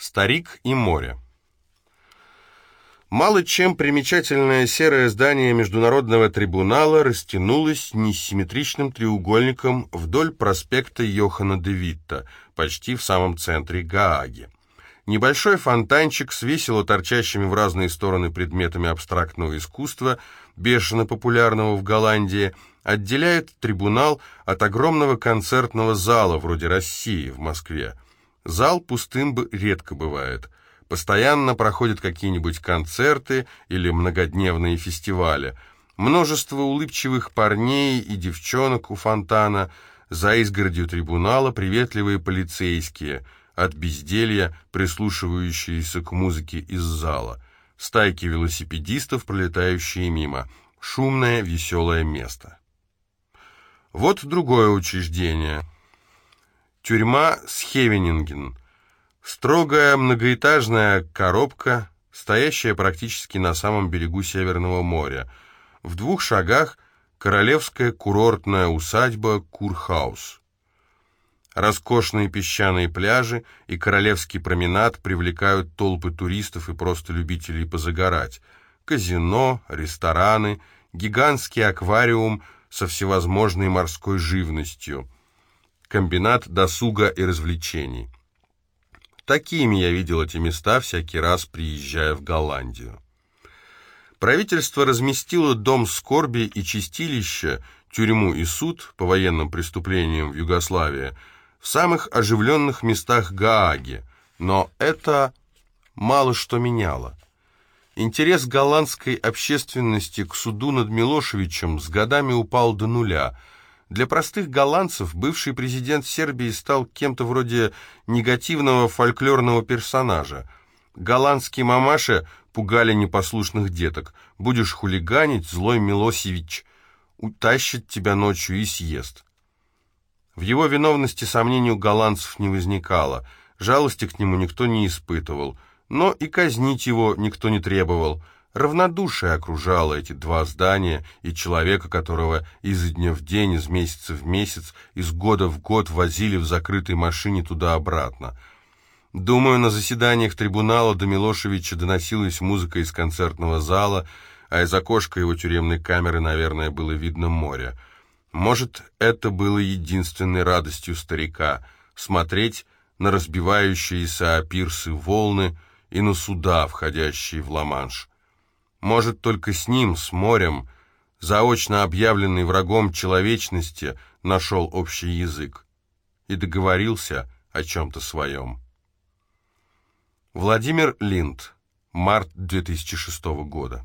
Старик и море. Мало чем примечательное серое здание Международного трибунала растянулось несимметричным треугольником вдоль проспекта Йохана де Витта, почти в самом центре Гааги. Небольшой фонтанчик с весело торчащими в разные стороны предметами абстрактного искусства, бешено популярного в Голландии, отделяет трибунал от огромного концертного зала вроде России в Москве. Зал пустым редко бывает. Постоянно проходят какие-нибудь концерты или многодневные фестивали. Множество улыбчивых парней и девчонок у фонтана, за изгородью трибунала приветливые полицейские, от безделья прислушивающиеся к музыке из зала, стайки велосипедистов, пролетающие мимо. Шумное, веселое место. Вот другое учреждение – Тюрьма Схевенинген. Строгая многоэтажная коробка, стоящая практически на самом берегу Северного моря. В двух шагах королевская курортная усадьба Курхаус. Роскошные песчаные пляжи и королевский променад привлекают толпы туристов и просто любителей позагорать. Казино, рестораны, гигантский аквариум со всевозможной морской живностью – комбинат досуга и развлечений. Такими я видел эти места всякий раз, приезжая в Голландию. Правительство разместило дом скорби и чистилище, тюрьму и суд по военным преступлениям в Югославии в самых оживленных местах Гааги, но это мало что меняло. Интерес голландской общественности к суду над Милошевичем с годами упал до нуля – для простых голландцев бывший президент Сербии стал кем-то вроде негативного фольклорного персонажа. Голландские мамаши пугали непослушных деток. Будешь хулиганить, злой Милосевич утащит тебя ночью и съест. В его виновности сомнений у голландцев не возникало, жалости к нему никто не испытывал, но и казнить его никто не требовал – Равнодушие окружало эти два здания и человека, которого из дня в день, из месяца в месяц, из года в год возили в закрытой машине туда-обратно. Думаю, на заседаниях трибунала до Милошевича доносилась музыка из концертного зала, а из окошка его тюремной камеры, наверное, было видно море. Может, это было единственной радостью старика — смотреть на разбивающиеся о пирсы волны и на суда, входящие в Ла-Манш. Может, только с ним, с морем, заочно объявленный врагом человечности, нашел общий язык и договорился о чем-то своем. Владимир Линд. Март 2006 года.